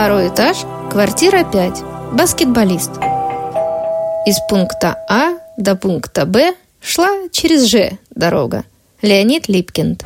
Второй этаж, квартира 5. Баскетболист. Из пункта А до пункта Б шла через Ж дорога. Леонид Липкинд.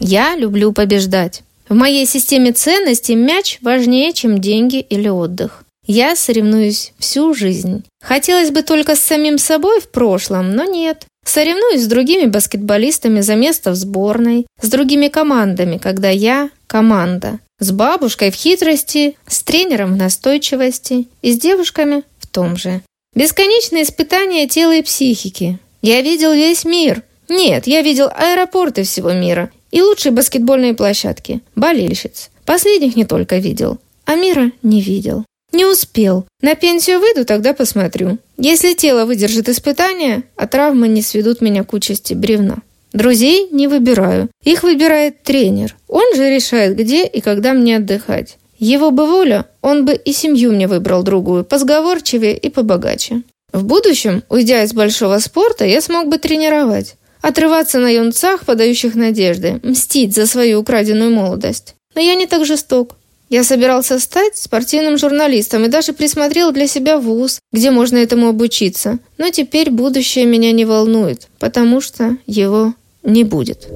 Я люблю побеждать. В моей системе ценностей мяч важнее, чем деньги или отдых. Я соревнуюсь всю жизнь. Хотелось бы только с самим собой в прошлом, но нет. Соревнуюсь с другими баскетболистами за место в сборной, с другими командами, когда я – команда. С бабушкой в хитрости, с тренером в настойчивости и с девушками в том же. Бесконечные испытания тела и психики. Я видел весь мир. Нет, я видел аэропорты всего мира и лучшие баскетбольные площадки, болельщиц. Последних не только видел, а мира не видел. Не успел. На пенсию выйду, тогда посмотрю. Если тело выдержит испытания, а травмы не сведут меня к участи бревна. Друзей не выбираю. Их выбирает тренер. Он же решает, где и когда мне отдыхать. Его бы воля, он бы и семью мне выбрал другую, позговорчивее и побогаче. В будущем, уйдя из большого спорта, я смог бы тренировать. Отрываться на юнцах, подающих надежды, мстить за свою украденную молодость. Но я не так жесток. Я собирался стать спортивным журналистом и даже присмотрел для себя вуз, где можно этому обучиться. Но теперь будущее меня не волнует, потому что его не будет.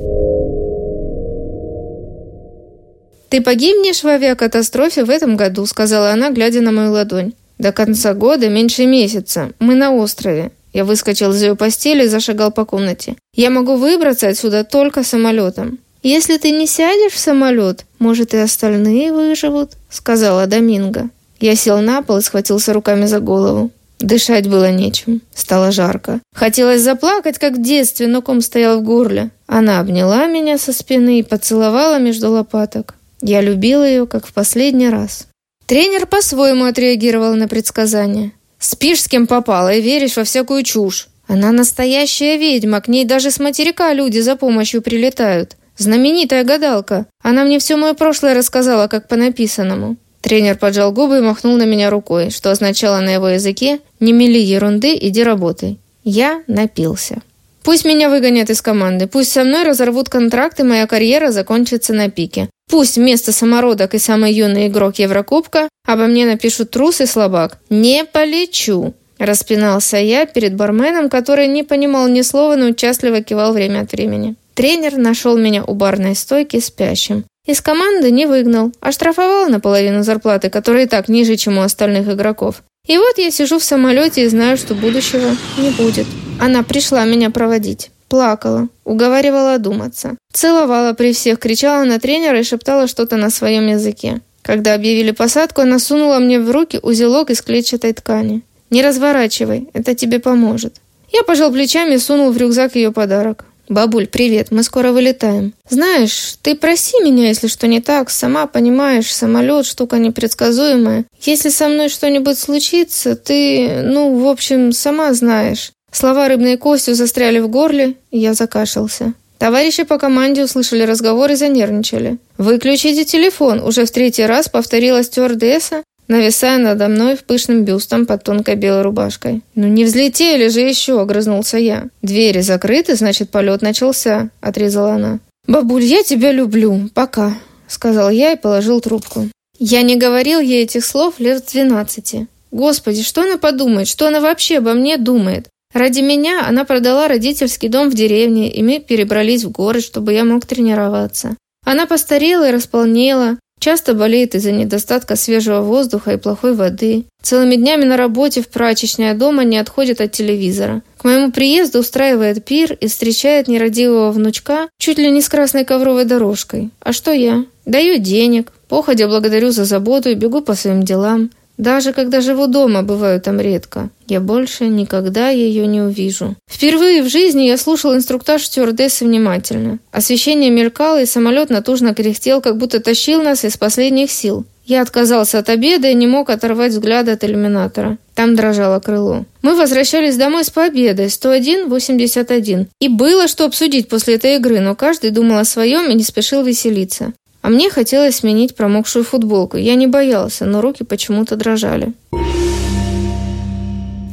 «Ты погибнешь в авиакатастрофе в этом году», — сказала она, глядя на мою ладонь. «До конца года меньше месяца. Мы на острове». Я выскочил из ее постели и зашагал по комнате. «Я могу выбраться отсюда только самолетом». «Если ты не сядешь в самолет, может, и остальные выживут», — сказала Доминго. Я сел на пол и схватился руками за голову. Дышать было нечем. Стало жарко. Хотелось заплакать, как в детстве, но ком стоял в горле. Она обняла меня со спины и поцеловала между лопаток. Я любил ее, как в последний раз. Тренер по-своему отреагировал на предсказание. «Спишь с кем попало и веришь во всякую чушь. Она настоящая ведьма, к ней даже с материка люди за помощью прилетают. Знаменитая гадалка. Она мне все мое прошлое рассказала, как по написанному. Тренер поджал губы и махнул на меня рукой, что означало на его языке «Не мели ерунды, иди работай». Я напился. Пусть меня выгонят из команды, пусть со мной разорвут контракт и моя карьера закончится на пике. Пусть вместо самородок и самый юный игрок Еврокубка обо мне напишут трус и слабак. Не полечу. Распинался я перед барменом, который не понимал ни слова, но участливо кивал время от времени. Тренер нашел меня у барной стойки спящим. Из команды не выгнал, а штрафовал на половину зарплаты, которая и так ниже, чем у остальных игроков. И вот я сижу в самолете и знаю, что будущего не будет. Она пришла меня проводить. Плакала, уговаривала думаться. Целовала при всех, кричала на тренера и шептала что-то на своем языке. Когда объявили посадку, она сунула мне в руки узелок из клетчатой ткани. «Не разворачивай, это тебе поможет». Я пожал плечами и сунул в рюкзак ее подарок. «Бабуль, привет, мы скоро вылетаем. Знаешь, ты проси меня, если что не так. Сама понимаешь, самолет – штука непредсказуемая. Если со мной что-нибудь случится, ты, ну, в общем, сама знаешь». Слова рыбной костью застряли в горле, и я закашлялся. Товарищи по команде услышали разговор и занервничали. «Выключите телефон!» Уже в третий раз повторила стюардесса, нависая надо мной в пышным бюстом под тонкой белой рубашкой. «Ну не взлетели же еще!» – огрызнулся я. «Двери закрыты, значит, полет начался», – отрезала она. «Бабуль, я тебя люблю. Пока», – сказал я и положил трубку. Я не говорил ей этих слов лет в двенадцати. Господи, что она подумает? Что она вообще обо мне думает? Ради меня она продала родительский дом в деревне, и мы перебрались в город, чтобы я мог тренироваться. Она постарела и располнела, Часто болеет из-за недостатка свежего воздуха и плохой воды. Целыми днями на работе в прачечной, а дома не отходит от телевизора. К моему приезду устраивает пир и встречает нерадивого внучка чуть ли не с красной ковровой дорожкой. А что я? Даю денег, походя благодарю за заботу и бегу по своим делам. Даже когда живу дома, бываю там редко. Я больше никогда ее не увижу. Впервые в жизни я слушал инструктаж стюардессы внимательно. Освещение мелькало, и самолет натужно кряхтел, как будто тащил нас из последних сил. Я отказался от обеда и не мог оторвать взгляд от иллюминатора. Там дрожало крыло. Мы возвращались домой с победой 101-81. И было что обсудить после этой игры, но каждый думал о своем и не спешил веселиться. А мне хотелось сменить промокшую футболку. Я не боялся, но руки почему-то дрожали.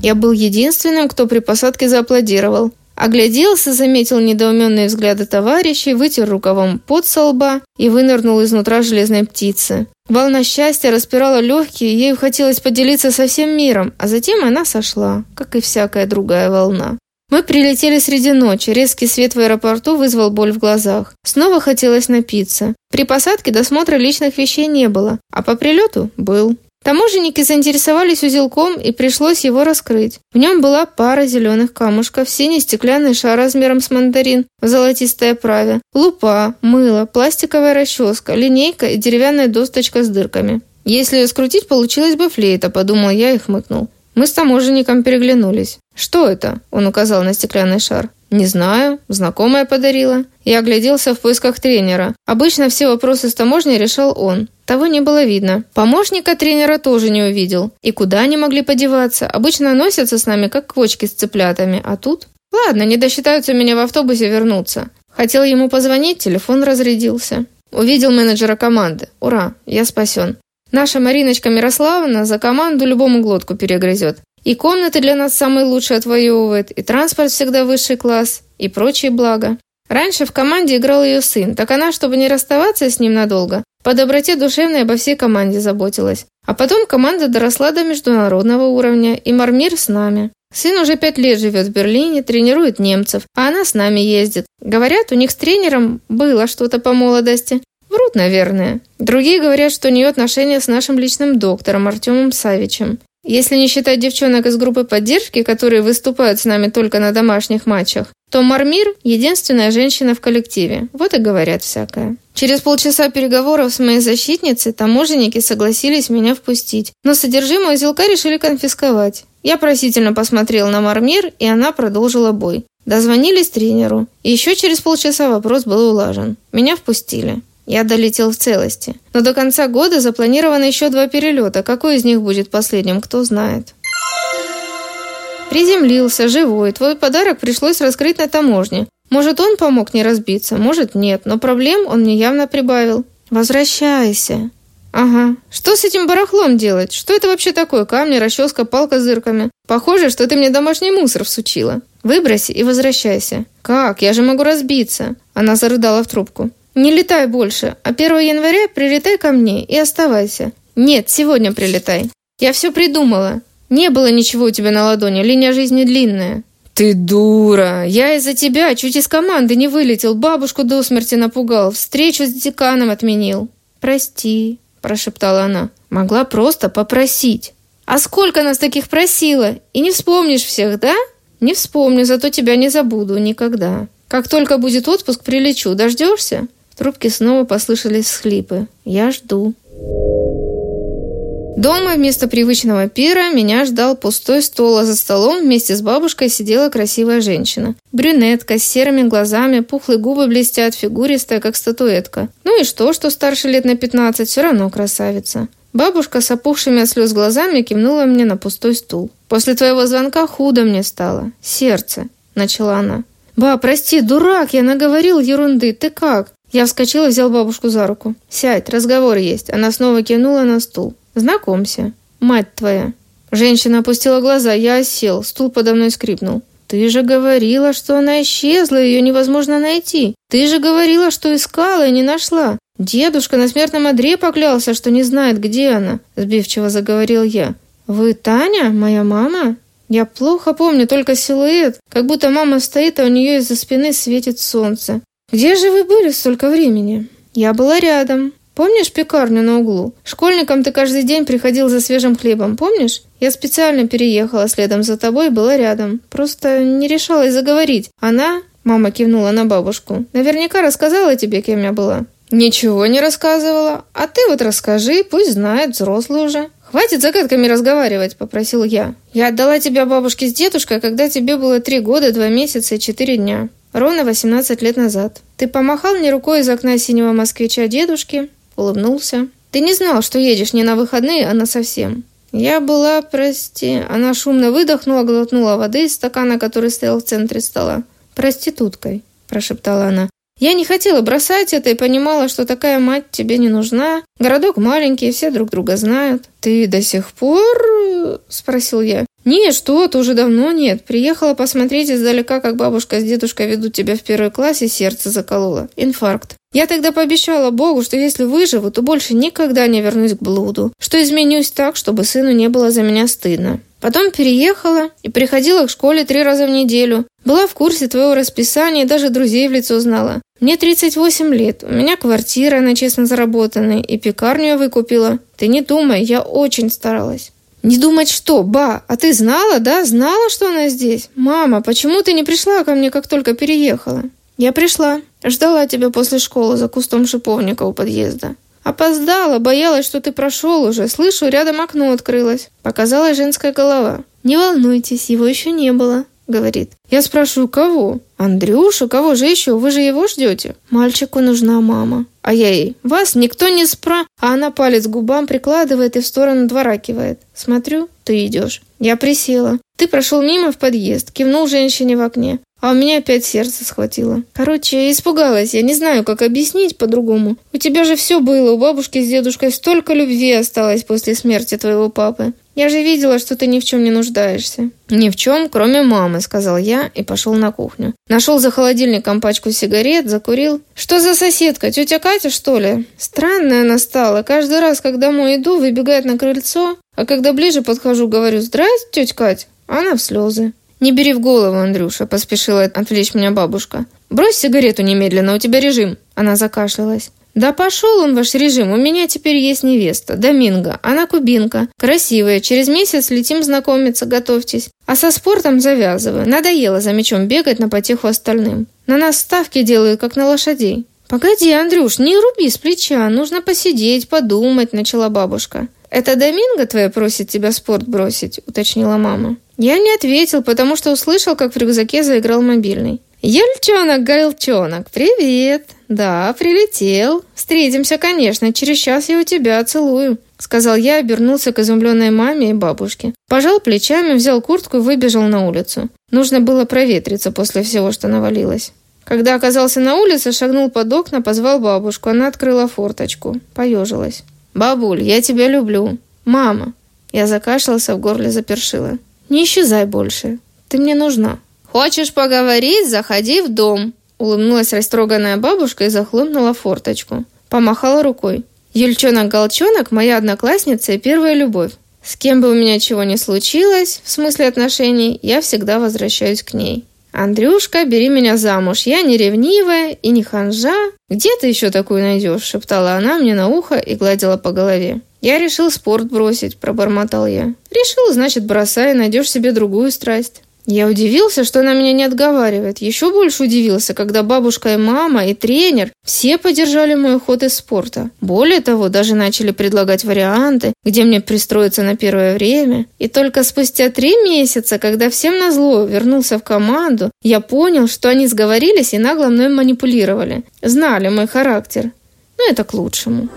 Я был единственным, кто при посадке зааплодировал. Огляделся, заметил недоуменные взгляды товарищей, вытер рукавом под со лба и вынырнул изнутра железной птицы. Волна счастья распирала легкие, ею хотелось поделиться со всем миром, а затем она сошла, как и всякая другая волна. Мы прилетели среди ночи, резкий свет в аэропорту вызвал боль в глазах. Снова хотелось напиться. При посадке досмотра личных вещей не было, а по прилету был. Таможенники заинтересовались узелком, и пришлось его раскрыть. В нем была пара зеленых камушков, синий стеклянный шар размером с мандарин в золотистой оправе, лупа, мыло, пластиковая расческа, линейка и деревянная досточка с дырками. Если ее скрутить, получилась бы флейта, подумал я и хмыкнул. Мы с таможенником переглянулись. «Что это?» – он указал на стеклянный шар. «Не знаю. Знакомая подарила». Я огляделся в поисках тренера. Обычно все вопросы с таможней решал он. Того не было видно. Помощника тренера тоже не увидел. И куда они могли подеваться? Обычно носятся с нами, как квочки с цыплятами. А тут? Ладно, не досчитаются меня в автобусе вернуться. Хотел ему позвонить, телефон разрядился. Увидел менеджера команды. Ура, я спасен. Наша Мариночка Мирославовна за команду любому глотку перегрызет. И комнаты для нас самые лучшие отвоевывает, и транспорт всегда высший класс, и прочие блага. Раньше в команде играл ее сын, так она, чтобы не расставаться с ним надолго, по доброте душевной обо всей команде заботилась. А потом команда доросла до международного уровня, и Мармир с нами. Сын уже пять лет живет в Берлине, тренирует немцев, а она с нами ездит. Говорят, у них с тренером было что-то по молодости. Врут, наверное. Другие говорят, что у нее отношения с нашим личным доктором Артемом Савичем. Если не считать девчонок из группы поддержки, которые выступают с нами только на домашних матчах, то Мармир – единственная женщина в коллективе. Вот и говорят всякое. Через полчаса переговоров с моей защитницей таможенники согласились меня впустить, но содержимое узелка решили конфисковать. Я просительно посмотрел на Мармир, и она продолжила бой. Дозвонились тренеру. И еще через полчаса вопрос был улажен. Меня впустили. Я долетел в целости. Но до конца года запланировано еще два перелета. Какой из них будет последним, кто знает. Приземлился, живой. Твой подарок пришлось раскрыть на таможне. Может, он помог не разбиться, может, нет. Но проблем он мне явно прибавил. Возвращайся. Ага. Что с этим барахлом делать? Что это вообще такое? Камни, расческа, палка с дырками. Похоже, что ты мне домашний мусор всучила. Выброси и возвращайся. Как? Я же могу разбиться. Она зарыдала в трубку. Не летай больше, а 1 января прилетай ко мне и оставайся. Нет, сегодня прилетай. Я все придумала. Не было ничего у тебя на ладони, линия жизни длинная. Ты дура! Я из-за тебя чуть из команды не вылетел, бабушку до смерти напугал, встречу с деканом отменил. Прости, прошептала она. Могла просто попросить. А сколько нас таких просила? И не вспомнишь всех, да? Не вспомню, зато тебя не забуду никогда. Как только будет отпуск, прилечу. Дождешься? Трубке снова послышались всхлипы. «Я жду». Дома вместо привычного пира меня ждал пустой стол, а за столом вместе с бабушкой сидела красивая женщина. Брюнетка с серыми глазами, пухлые губы блестят, фигуристая, как статуэтка. Ну и что, что старше лет на 15, все равно красавица. Бабушка с опухшими от слез глазами кивнула мне на пустой стул. «После твоего звонка худо мне стало. Сердце», — начала она. «Ба, прости, дурак, я наговорил ерунды. Ты как?» Я вскочил и взял бабушку за руку. «Сядь, разговор есть». Она снова кинула на стул. «Знакомься. Мать твоя». Женщина опустила глаза, я осел, стул подо мной скрипнул. «Ты же говорила, что она исчезла, ее невозможно найти. Ты же говорила, что искала и не нашла. Дедушка на смертном одре поклялся, что не знает, где она», – сбивчиво заговорил я. «Вы Таня, моя мама?» Я плохо помню только силуэт, как будто мама стоит, а у нее из-за спины светит солнце. «Где же вы были столько времени?» «Я была рядом. Помнишь пекарню на углу? Школьником ты каждый день приходил за свежим хлебом, помнишь? Я специально переехала следом за тобой и была рядом. Просто не решалась заговорить. Она...» Мама кивнула на бабушку. «Наверняка рассказала тебе, кем я была». «Ничего не рассказывала. А ты вот расскажи, пусть знает, взрослый уже». «Хватит загадками разговаривать», — попросил я. «Я отдала тебя бабушке с дедушкой, когда тебе было три года, два месяца и четыре дня. Ровно 18 лет назад. Ты помахал мне рукой из окна синего москвича дедушки, улыбнулся. Ты не знал, что едешь не на выходные, а на совсем. Я была, прости... Она шумно выдохнула, глотнула воды из стакана, который стоял в центре стола. «Проституткой», – прошептала она. Я не хотела бросать это и понимала, что такая мать тебе не нужна. Городок маленький, все друг друга знают. Ты до сих пор... — спросил я. «Нет, что-то уже давно нет. Приехала посмотреть издалека, как бабушка с дедушкой ведут тебя в первый класс, и сердце закололо. Инфаркт. Я тогда пообещала Богу, что если выживу, то больше никогда не вернусь к блуду, что изменюсь так, чтобы сыну не было за меня стыдно. Потом переехала и приходила к школе три раза в неделю. Была в курсе твоего расписания и даже друзей в лицо знала. Мне 38 лет, у меня квартира на честно заработанной, и пекарню я выкупила. Ты не думай, я очень старалась. Не думать что, ба, а ты знала, да? Знала, что она здесь? Мама, почему ты не пришла ко мне, как только переехала? Я пришла. Ждала тебя после школы за кустом шиповника у подъезда. Опоздала, боялась, что ты прошел уже. Слышу, рядом окно открылось. Показалась женская голова. Не волнуйтесь, его еще не было говорит. Я спрашиваю, кого? Андрюшу, кого же еще? Вы же его ждете? Мальчику нужна мама. А я ей, вас никто не спра... А она палец к губам прикладывает и в сторону двора кивает. Смотрю, ты идешь. Я присела. Ты прошел мимо в подъезд, кивнул женщине в окне. А у меня опять сердце схватило. Короче, испугалась. Я не знаю, как объяснить по-другому. У тебя же все было. У бабушки с дедушкой столько любви осталось после смерти твоего папы. Я же видела, что ты ни в чем не нуждаешься. Ни в чем, кроме мамы, сказал я и пошел на кухню. Нашел за холодильником пачку сигарет, закурил. Что за соседка? Тетя Катя, что ли? Странная она стала. Каждый раз, когда домой иду, выбегает на крыльцо. А когда ближе подхожу, говорю, здрасте, тетя Катя. Она в слезы. «Не бери в голову, Андрюша», — поспешила отвлечь меня бабушка. «Брось сигарету немедленно, у тебя режим». Она закашлялась. «Да пошел он ваш режим, у меня теперь есть невеста, Доминго. Она кубинка, красивая, через месяц летим знакомиться, готовьтесь. А со спортом завязываю, надоело за мячом бегать на потеху остальным. На нас ставки делают, как на лошадей». «Погоди, Андрюш, не руби с плеча, нужно посидеть, подумать», — начала бабушка. «Это Доминго твоя просит тебя спорт бросить?» — уточнила мама. Я не ответил, потому что услышал, как в рюкзаке заиграл мобильный. «Юльчонок, Гайлчонок, привет!» «Да, прилетел. Встретимся, конечно. Через час я у тебя целую», — сказал я, обернулся к изумленной маме и бабушке. Пожал плечами, взял куртку и выбежал на улицу. Нужно было проветриться после всего, что навалилось. Когда оказался на улице, шагнул под окна, позвал бабушку. Она открыла форточку. Поежилась. «Бабуль, я тебя люблю. Мама!» Я закашлялся, в горле запершило. Не исчезай больше. Ты мне нужна. Хочешь поговорить? Заходи в дом. Улыбнулась растроганная бабушка и захлопнула форточку. Помахала рукой. Юльчонок-голчонок – моя одноклассница и первая любовь. С кем бы у меня чего ни случилось, в смысле отношений, я всегда возвращаюсь к ней. «Андрюшка, бери меня замуж, я не ревнивая и не ханжа. Где ты еще такую найдешь?» – шептала она мне на ухо и гладила по голове. «Я решил спорт бросить», – пробормотал я. «Решил, значит, бросай, найдешь себе другую страсть». Я удивился, что она меня не отговаривает. Еще больше удивился, когда бабушка и мама, и тренер все поддержали мой уход из спорта. Более того, даже начали предлагать варианты, где мне пристроиться на первое время. И только спустя три месяца, когда всем назло вернулся в команду, я понял, что они сговорились и нагло мной манипулировали. Знали мой характер. Но ну, это к лучшему.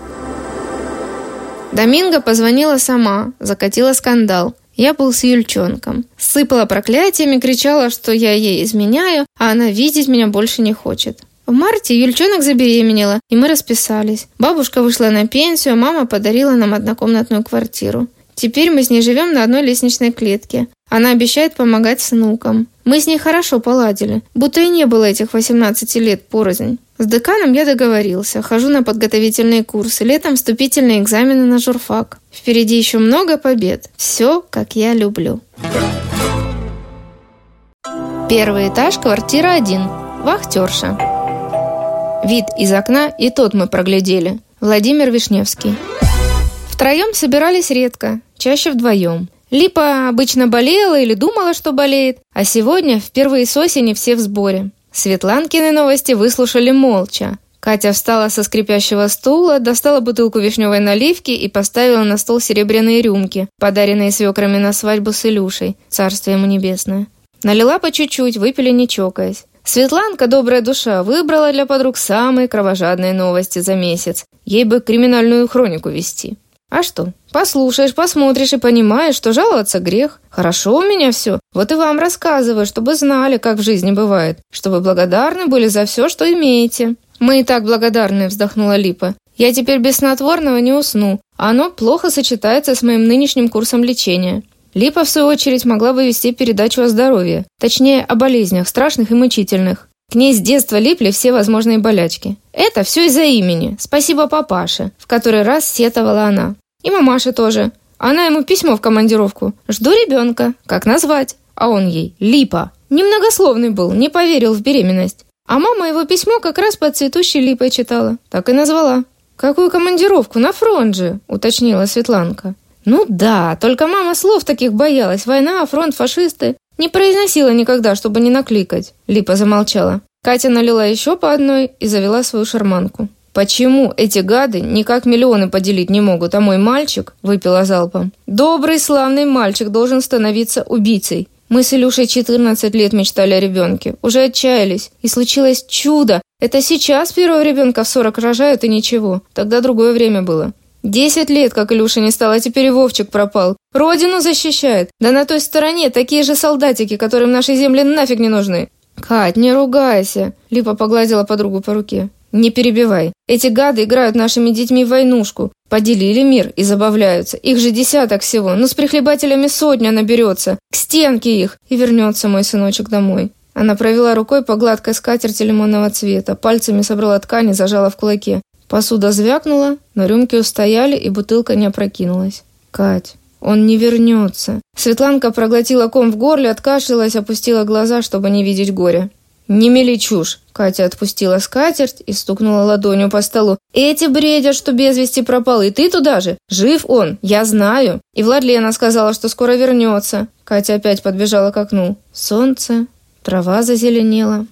Доминго позвонила сама, закатила скандал. Я был с Юльчонком. Сыпала проклятиями, кричала, что я ей изменяю, а она видеть меня больше не хочет. В марте Юльчонок забеременела, и мы расписались. Бабушка вышла на пенсию, а мама подарила нам однокомнатную квартиру. Теперь мы с ней живем на одной лестничной клетке. Она обещает помогать с внукам. Мы с ней хорошо поладили, будто и не было этих 18 лет порознь. С деканом я договорился, хожу на подготовительные курсы, летом вступительные экзамены на журфак. Впереди еще много побед. Все, как я люблю. Первый этаж, квартира 1. Вахтерша. Вид из окна и тот мы проглядели. Владимир Вишневский. Втроем собирались редко, чаще вдвоем. Липа обычно болела или думала, что болеет, а сегодня впервые с осени все в сборе. Светланкины новости выслушали молча. Катя встала со скрипящего стула, достала бутылку вишневой наливки и поставила на стол серебряные рюмки, подаренные свекрами на свадьбу с Илюшей, царствие ему небесное. Налила по чуть-чуть, выпили не чокаясь. Светланка, добрая душа, выбрала для подруг самые кровожадные новости за месяц. Ей бы криминальную хронику вести. А что? Послушаешь, посмотришь и понимаешь, что жаловаться грех. Хорошо у меня все. Вот и вам рассказываю, чтобы знали, как в жизни бывает. Чтобы благодарны были за все, что имеете. Мы и так благодарны, вздохнула Липа. Я теперь без снотворного не усну. Оно плохо сочетается с моим нынешним курсом лечения. Липа, в свою очередь, могла бы вести передачу о здоровье. Точнее, о болезнях, страшных и мучительных. К ней с детства липли все возможные болячки. Это все из-за имени. Спасибо папаше, в который раз сетовала она. И мамаша тоже. Она ему письмо в командировку. «Жду ребенка. Как назвать?» А он ей «Липа». Немногословный был, не поверил в беременность. А мама его письмо как раз под цветущей липой читала. Так и назвала. «Какую командировку? На фронт же!» – уточнила Светланка. «Ну да, только мама слов таких боялась. Война, фронт, фашисты. Не произносила никогда, чтобы не накликать». Липа замолчала. Катя налила еще по одной и завела свою шарманку. «Почему эти гады никак миллионы поделить не могут, а мой мальчик?» – выпила залпом. «Добрый, славный мальчик должен становиться убийцей. Мы с Илюшей 14 лет мечтали о ребенке. Уже отчаялись. И случилось чудо. Это сейчас первого ребенка в 40 рожают и ничего. Тогда другое время было. Десять лет, как Илюша не стал, а теперь и Вовчик пропал. Родину защищает. Да на той стороне такие же солдатики, которым нашей земле нафиг не нужны. «Кать, не ругайся!» Липа погладила подругу по руке. «Не перебивай. Эти гады играют нашими детьми в войнушку. Поделили мир и забавляются. Их же десяток всего. Ну, с прихлебателями сотня наберется. К стенке их. И вернется мой сыночек домой». Она провела рукой по гладкой скатерти лимонного цвета, пальцами собрала ткань и зажала в кулаке. Посуда звякнула, но рюмки устояли, и бутылка не опрокинулась. «Кать, он не вернется». Светланка проглотила ком в горле, откашлялась, опустила глаза, чтобы не видеть горя. «Не мели чушь!» Катя отпустила скатерть и стукнула ладонью по столу. «Эти бредят, что без вести пропал, и ты туда же! Жив он, я знаю!» И Владлена сказала, что скоро вернется. Катя опять подбежала к окну. Солнце, трава зазеленела.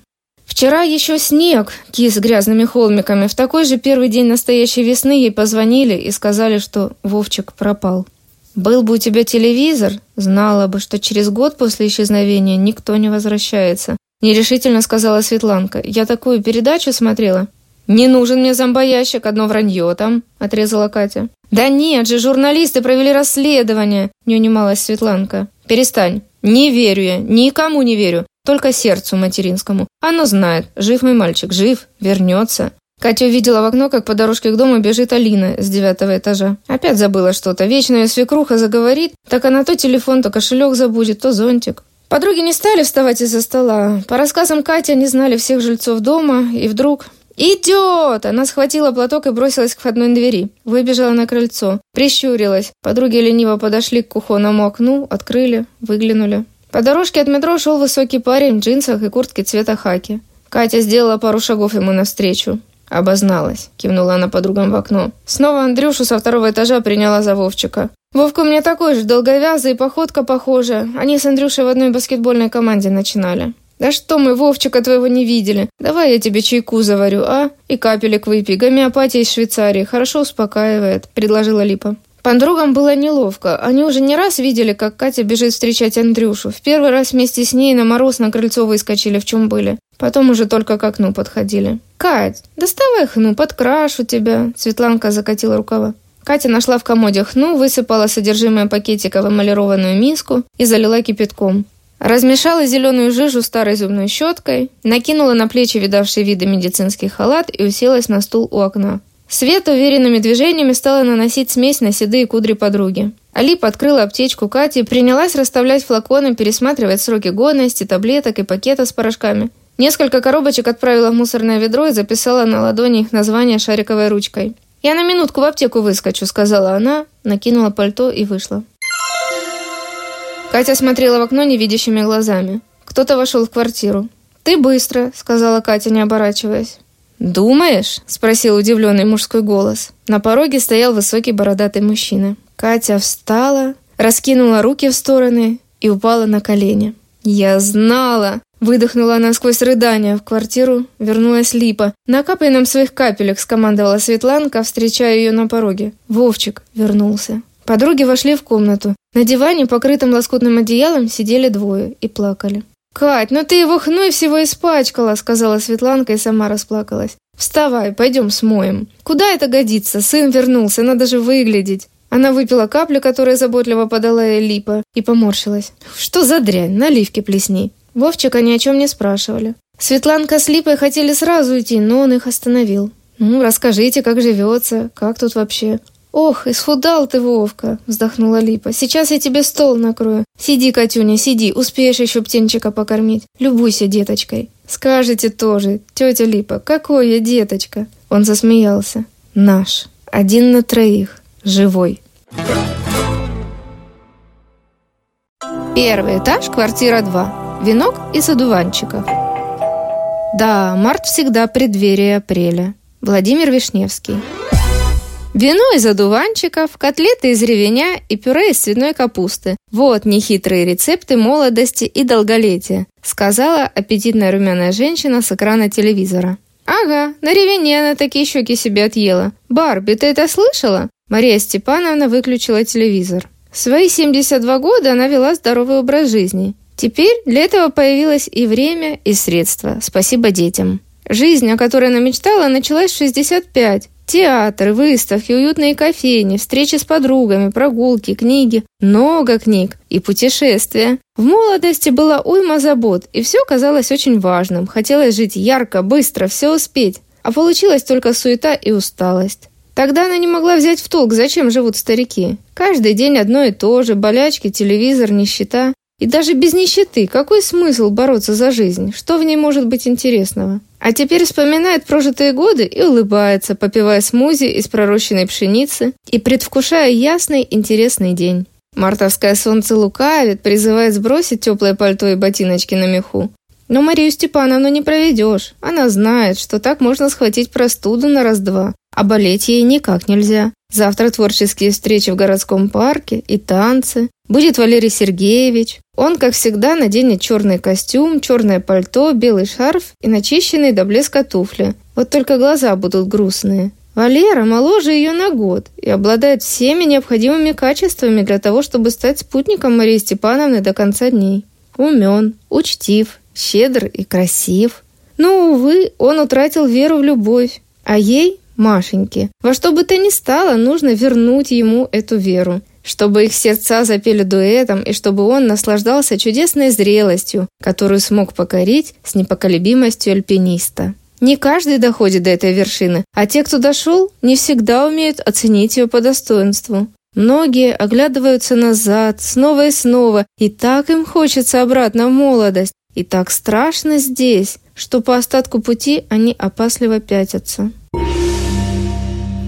Вчера еще снег кис грязными холмиками. В такой же первый день настоящей весны ей позвонили и сказали, что Вовчик пропал. «Был бы у тебя телевизор, знала бы, что через год после исчезновения никто не возвращается. Нерешительно сказала Светланка. «Я такую передачу смотрела». «Не нужен мне зомбоящик, одно вранье там», — отрезала Катя. «Да нет же, журналисты провели расследование», — не унималась Светланка. «Перестань. Не верю я, никому не верю. Только сердцу материнскому. Оно знает. Жив мой мальчик, жив, вернется». Катя увидела в окно, как по дорожке к дому бежит Алина с девятого этажа. Опять забыла что-то. Вечно ее свекруха заговорит, так она то телефон, то кошелек забудет, то зонтик. Подруги не стали вставать из-за стола. По рассказам Кати, они знали всех жильцов дома, и вдруг... «Идет!» Она схватила платок и бросилась к входной двери. Выбежала на крыльцо. Прищурилась. Подруги лениво подошли к кухонному окну, открыли, выглянули. По дорожке от метро шел высокий парень в джинсах и куртке цвета хаки. Катя сделала пару шагов ему навстречу. «Обозналась», — кивнула она подругам в окно. Снова Андрюшу со второго этажа приняла за Вовчика. Вовка у меня такой же, долговязый, походка похожа. Они с Андрюшей в одной баскетбольной команде начинали. Да что мы Вовчика твоего не видели? Давай я тебе чайку заварю, а? И капелек выпей. Гомеопатия из Швейцарии. Хорошо успокаивает», — предложила Липа. Подругам было неловко. Они уже не раз видели, как Катя бежит встречать Андрюшу. В первый раз вместе с ней на мороз на крыльцо выскочили, в чем были. Потом уже только к окну подходили. «Кать, доставай хну, подкрашу тебя», — Светланка закатила рукава. Катя нашла в комоде хну, высыпала содержимое пакетика в эмалированную миску и залила кипятком. Размешала зеленую жижу старой зубной щеткой, накинула на плечи видавший виды медицинский халат и уселась на стул у окна. Свет уверенными движениями стала наносить смесь на седые кудри подруги. Алип открыла аптечку Кати и принялась расставлять флаконы, пересматривать сроки годности, таблеток и пакета с порошками. Несколько коробочек отправила в мусорное ведро и записала на ладони их название шариковой ручкой. «Я на минутку в аптеку выскочу», — сказала она, накинула пальто и вышла. Катя смотрела в окно невидящими глазами. Кто-то вошел в квартиру. «Ты быстро», — сказала Катя, не оборачиваясь. «Думаешь?» — спросил удивленный мужской голос. На пороге стоял высокий бородатый мужчина. Катя встала, раскинула руки в стороны и упала на колени. «Я знала!» Выдохнула она сквозь рыдания. В квартиру вернулась Липа. «Накапай нам своих капелек», — скомандовала Светланка, встречая ее на пороге. Вовчик вернулся. Подруги вошли в комнату. На диване, покрытом лоскутным одеялом, сидели двое и плакали. «Кать, ну ты его хной всего испачкала», — сказала Светланка и сама расплакалась. «Вставай, пойдем смоем». «Куда это годится? Сын вернулся, надо же выглядеть». Она выпила каплю, которую заботливо подала ей Липа, и поморщилась. Что за дрянь, наливки плесни. Вовчика ни о чем не спрашивали. Светланка с Липой хотели сразу уйти, но он их остановил. «Ну, расскажите, как живется, как тут вообще?» «Ох, исхудал ты, Вовка!» – вздохнула Липа. «Сейчас я тебе стол накрою. Сиди, Катюня, сиди, успеешь еще птенчика покормить. Любуйся деточкой». «Скажете тоже, тетя Липа, какой я деточка?» Он засмеялся. «Наш. Один на троих. Живой». Первый этаж, квартира 2. Венок из одуванчиков. Да, март всегда преддверие апреля. Владимир Вишневский. Вино из одуванчиков, котлеты из ревеня и пюре из цветной капусты. Вот нехитрые рецепты молодости и долголетия, сказала аппетитная румяная женщина с экрана телевизора. «Ага, на ревене она такие щеки себе отъела. Барби, ты это слышала?» Мария Степановна выключила телевизор. В свои 72 года она вела здоровый образ жизни. Теперь для этого появилось и время, и средства. Спасибо детям. Жизнь, о которой она мечтала, началась в 65. Театр, выставки, уютные кофейни, встречи с подругами, прогулки, книги, много книг и путешествия. В молодости была уйма забот, и все казалось очень важным. Хотелось жить ярко, быстро, все успеть. А получилась только суета и усталость. Тогда она не могла взять в толк, зачем живут старики. Каждый день одно и то же, болячки, телевизор, нищета. И даже без нищеты, какой смысл бороться за жизнь? Что в ней может быть интересного? А теперь вспоминает прожитые годы и улыбается, попивая смузи из пророщенной пшеницы и предвкушая ясный, интересный день. Мартовское солнце лукавит, призывает сбросить теплое пальто и ботиночки на меху. Но Марию Степановну не проведешь. Она знает, что так можно схватить простуду на раз-два, а болеть ей никак нельзя. Завтра творческие встречи в городском парке и танцы. Будет Валерий Сергеевич. Он, как всегда, наденет черный костюм, черное пальто, белый шарф и начищенные до блеска туфли. Вот только глаза будут грустные. Валера моложе ее на год и обладает всеми необходимыми качествами для того, чтобы стать спутником Марии Степановны до конца дней. Умен, учтив, щедр и красив. Но, увы, он утратил веру в любовь. А ей Машеньке. Во что бы то ни стало, нужно вернуть ему эту веру. Чтобы их сердца запели дуэтом, и чтобы он наслаждался чудесной зрелостью, которую смог покорить с непоколебимостью альпиниста. Не каждый доходит до этой вершины, а те, кто дошел, не всегда умеют оценить ее по достоинству. Многие оглядываются назад снова и снова, и так им хочется обратно в молодость, и так страшно здесь, что по остатку пути они опасливо пятятся.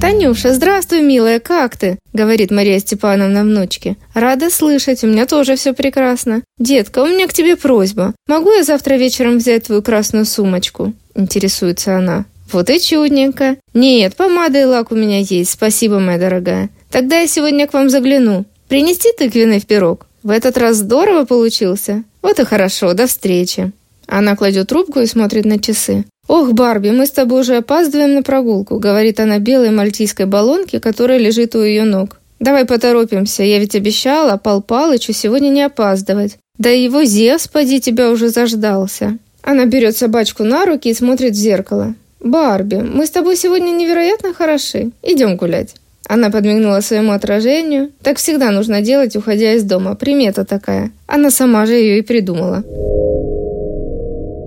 «Танюша, здравствуй, милая, как ты?» — говорит Мария Степановна внучке. «Рада слышать, у меня тоже все прекрасно. Детка, у меня к тебе просьба. Могу я завтра вечером взять твою красную сумочку?» — интересуется она. «Вот и чудненько. Нет, помада и лак у меня есть, спасибо, моя дорогая. Тогда я сегодня к вам загляну. Принести тыквенный в пирог? В этот раз здорово получился. Вот и хорошо, до встречи». Она кладет трубку и смотрит на часы. «Ох, Барби, мы с тобой уже опаздываем на прогулку», — говорит она белой мальтийской баллонке, которая лежит у ее ног. «Давай поторопимся, я ведь обещала Пал Палычу сегодня не опаздывать. Да и его Зевс, поди, тебя уже заждался». Она берет собачку на руки и смотрит в зеркало. «Барби, мы с тобой сегодня невероятно хороши. Идем гулять». Она подмигнула своему отражению. Так всегда нужно делать, уходя из дома. Примета такая. Она сама же ее и придумала.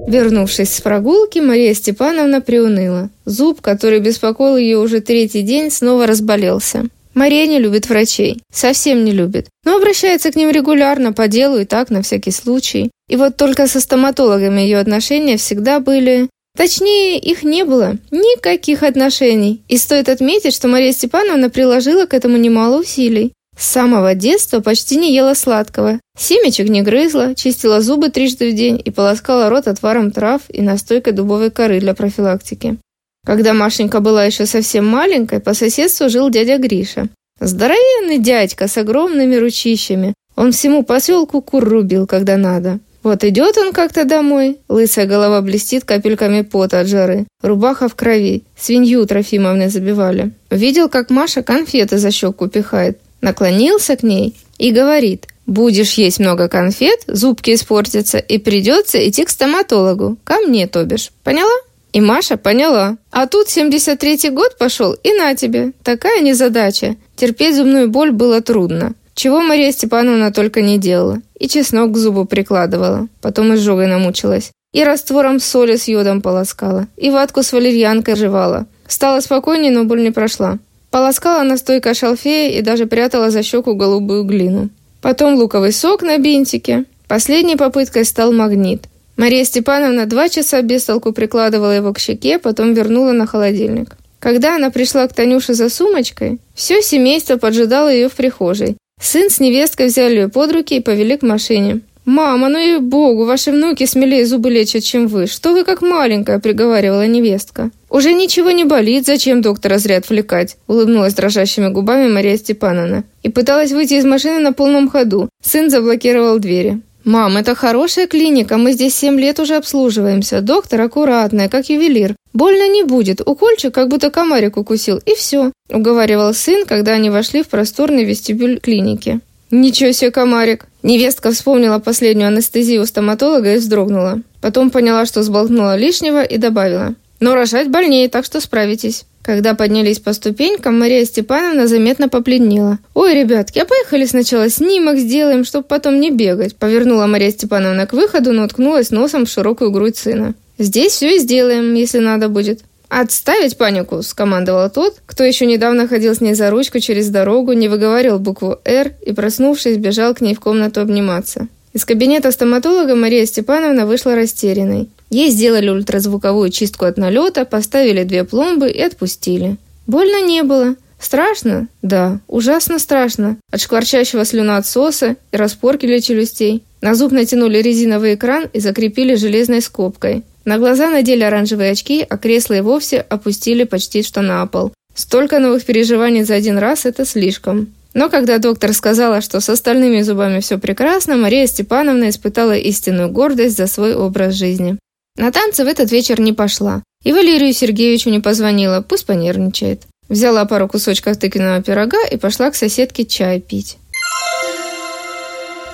Вернувшись с прогулки, Мария Степановна приуныла. Зуб, который беспокоил ее уже третий день, снова разболелся. Мария не любит врачей. Совсем не любит. Но обращается к ним регулярно, по делу и так, на всякий случай. И вот только со стоматологами ее отношения всегда были... Точнее, их не было. Никаких отношений. И стоит отметить, что Мария Степановна приложила к этому немало усилий. С самого детства почти не ела сладкого. Семечек не грызла, чистила зубы трижды в день и полоскала рот отваром трав и настойкой дубовой коры для профилактики. Когда Машенька была еще совсем маленькой, по соседству жил дядя Гриша. Здоровенный дядька с огромными ручищами. Он всему поселку кур рубил, когда надо. Вот идет он как-то домой, лысая голова блестит капельками пота от жары, рубаха в крови, свинью Трофимовны забивали. Видел, как Маша конфеты за щеку пихает, наклонился к ней и говорит, «Будешь есть много конфет, зубки испортятся, и придется идти к стоматологу, ко мне, то бишь. Поняла?» И Маша поняла. А тут 73-й год пошел, и на тебе. Такая незадача. Терпеть зубную боль было трудно. Чего Мария Степановна только не делала. И чеснок к зубу прикладывала. Потом изжогой намучилась. И раствором соли с йодом полоскала. И ватку с валерьянкой жевала. Стало спокойнее, но боль не прошла. Полоскала настойка шалфея и даже прятала за щеку голубую глину. Потом луковый сок на бинтике. Последней попыткой стал магнит. Мария Степановна два часа без толку прикладывала его к щеке, потом вернула на холодильник. Когда она пришла к Танюше за сумочкой, все семейство поджидало ее в прихожей. Сын с невесткой взяли ее под руки и повели к машине. «Мама, ну и богу, ваши внуки смелее зубы лечат, чем вы. Что вы как маленькая?» – приговаривала невестка. «Уже ничего не болит, зачем доктора зря отвлекать?» – улыбнулась дрожащими губами Мария Степановна. И пыталась выйти из машины на полном ходу. Сын заблокировал двери. «Мам, это хорошая клиника, мы здесь семь лет уже обслуживаемся. Доктор аккуратная, как ювелир. Больно не будет, укольчик как будто комарик укусил, и все», – уговаривал сын, когда они вошли в просторный вестибюль клиники. «Ничего себе комарик!» Невестка вспомнила последнюю анестезию стоматолога и вздрогнула. Потом поняла, что сболтнула лишнего и добавила. «Но рожать больнее, так что справитесь». Когда поднялись по ступенькам, Мария Степановна заметно побледнела. «Ой, ребятки, а поехали сначала снимок сделаем, чтобы потом не бегать», повернула Мария Степановна к выходу, но уткнулась носом в широкую грудь сына. «Здесь все и сделаем, если надо будет». «Отставить панику!» – скомандовал тот, кто еще недавно ходил с ней за ручку через дорогу, не выговаривал букву «Р» и, проснувшись, бежал к ней в комнату обниматься. Из кабинета стоматолога Мария Степановна вышла растерянной. Ей сделали ультразвуковую чистку от налета, поставили две пломбы и отпустили. Больно не было. Страшно? Да, ужасно страшно. От шкварчащего слюна отсоса и распорки для челюстей. На зуб натянули резиновый экран и закрепили железной скобкой. На глаза надели оранжевые очки, а кресло и вовсе опустили почти что на пол. Столько новых переживаний за один раз – это слишком. Но когда доктор сказала, что с остальными зубами все прекрасно, Мария Степановна испытала истинную гордость за свой образ жизни. На танцы в этот вечер не пошла. И Валерию Сергеевичу не позвонила, пусть понервничает. Взяла пару кусочков тыквенного пирога и пошла к соседке чай пить.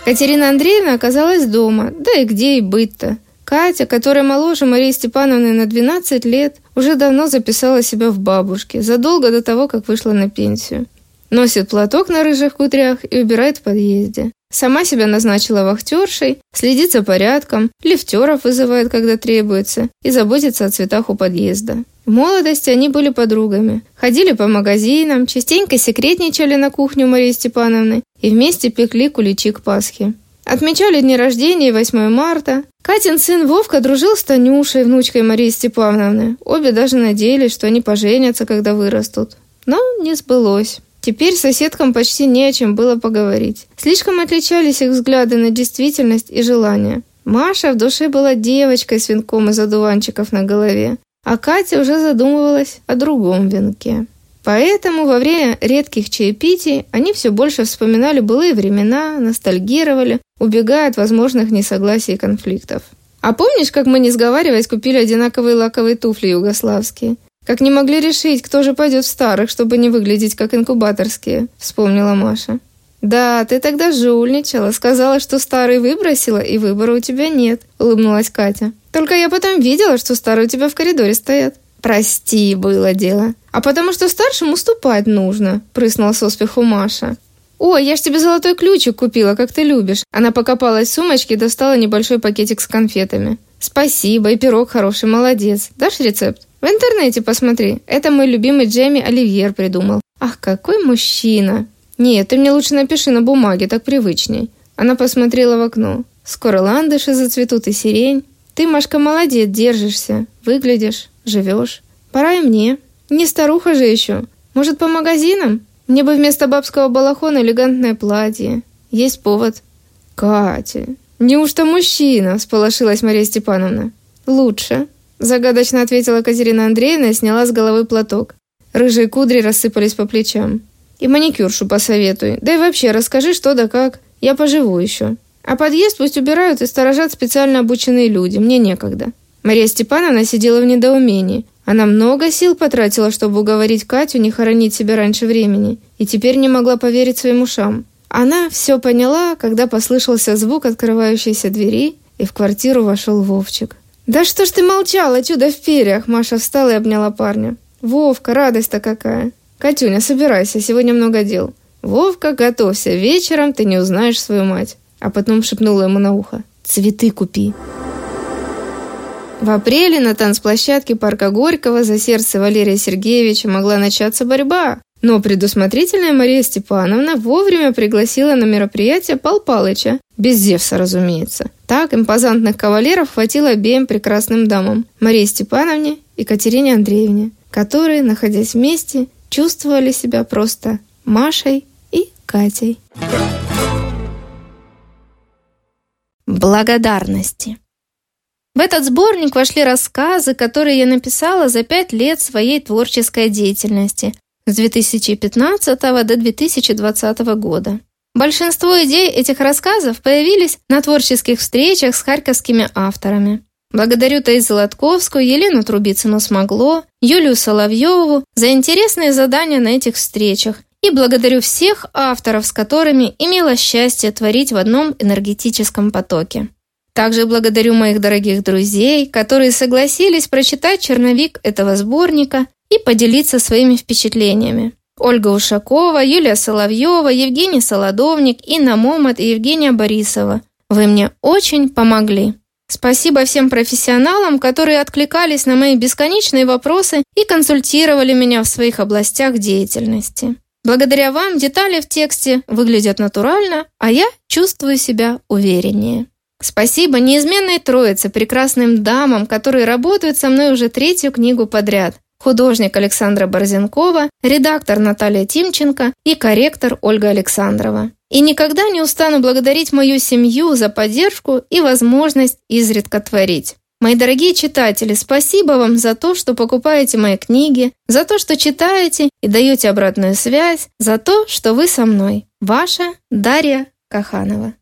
Катерина Андреевна оказалась дома, да и где и быть-то. Катя, которая моложе Марии Степановны на 12 лет, уже давно записала себя в бабушке, задолго до того, как вышла на пенсию. Носит платок на рыжих кудрях и убирает в подъезде. Сама себя назначила вахтершей, следит за порядком, лифтеров вызывает, когда требуется, и заботится о цветах у подъезда. В молодости они были подругами. Ходили по магазинам, частенько секретничали на кухню Марии Степановны и вместе пекли куличи к Пасхе. Отмечали дни рождения и 8 марта. Катин сын Вовка дружил с Танюшей, внучкой Марии Степановны. Обе даже надеялись, что они поженятся, когда вырастут. Но не сбылось. Теперь соседкам почти не о чем было поговорить. Слишком отличались их взгляды на действительность и желания. Маша в душе была девочкой с венком из одуванчиков на голове, а Катя уже задумывалась о другом венке. Поэтому во время редких чаепитий они все больше вспоминали былые времена, ностальгировали, убегая от возможных несогласий и конфликтов. А помнишь, как мы, не сговариваясь, купили одинаковые лаковые туфли югославские? Как не могли решить, кто же пойдет в старых, чтобы не выглядеть как инкубаторские, вспомнила Маша. Да, ты тогда жульничала, сказала, что старый выбросила, и выбора у тебя нет, улыбнулась Катя. Только я потом видела, что старые у тебя в коридоре стоят. Прости, было дело. А потому что старшим уступать нужно, прыснула с успеху Маша. «Ой, я ж тебе золотой ключик купила, как ты любишь». Она покопалась в сумочке и достала небольшой пакетик с конфетами. «Спасибо, и пирог хороший, молодец. Дашь рецепт?» В интернете посмотри. Это мой любимый Джейми Оливьер придумал. Ах, какой мужчина. Нет, ты мне лучше напиши на бумаге, так привычней. Она посмотрела в окно. Скоро ландыши зацветут и сирень. Ты, Машка, молодец, держишься. Выглядишь, живешь. Пора и мне. Не старуха же еще. Может, по магазинам? Мне бы вместо бабского балахона элегантное платье. Есть повод. Катя, неужто мужчина? Сполошилась Мария Степановна. Лучше. Загадочно ответила Катерина Андреевна и сняла с головы платок. Рыжие кудри рассыпались по плечам. И маникюршу посоветуй. Да и вообще расскажи, что да как. Я поживу еще. А подъезд пусть убирают и сторожат специально обученные люди. Мне некогда. Мария Степановна сидела в недоумении. Она много сил потратила, чтобы уговорить Катю не хоронить себя раньше времени, и теперь не могла поверить своим ушам. Она все поняла, когда послышался звук открывающейся двери, и в квартиру вошел Вовчик. «Да что ж ты молчала, чудо в перьях!» Маша встала и обняла парня. «Вовка, радость-то какая!» «Катюня, собирайся, сегодня много дел». «Вовка, готовься, вечером ты не узнаешь свою мать». А потом шепнула ему на ухо. «Цветы купи». В апреле на танцплощадке парка Горького за сердце Валерия Сергеевича могла начаться борьба. Но предусмотрительная Мария Степановна вовремя пригласила на мероприятие Пал Палыча, без Зевса, разумеется. Так импозантных кавалеров хватило обеим прекрасным дамам – Марии Степановне и Катерине Андреевне, которые, находясь вместе, чувствовали себя просто Машей и Катей. Благодарности. В этот сборник вошли рассказы, которые я написала за пять лет своей творческой деятельности, с 2015 до 2020 года. Большинство идей этих рассказов появились на творческих встречах с харьковскими авторами. Благодарю Таису Золотковскую, Елену Трубицыну Смогло, Юлию Соловьеву за интересные задания на этих встречах и благодарю всех авторов, с которыми имела счастье творить в одном энергетическом потоке. Также благодарю моих дорогих друзей, которые согласились прочитать черновик этого сборника и поделиться своими впечатлениями. Ольга Ушакова, Юлия Соловьева, Евгений Солодовник, Инна Момот и Евгения Борисова. Вы мне очень помогли. Спасибо всем профессионалам, которые откликались на мои бесконечные вопросы и консультировали меня в своих областях деятельности. Благодаря вам детали в тексте выглядят натурально, а я чувствую себя увереннее. Спасибо неизменной троице, прекрасным дамам, которые работают со мной уже третью книгу подряд. Художник Александра Борзенкова, редактор Наталья Тимченко и корректор Ольга Александрова. И никогда не устану благодарить мою семью за поддержку и возможность изредка творить. Мои дорогие читатели, спасибо вам за то, что покупаете мои книги, за то, что читаете и даете обратную связь, за то, что вы со мной. Ваша Дарья Каханова.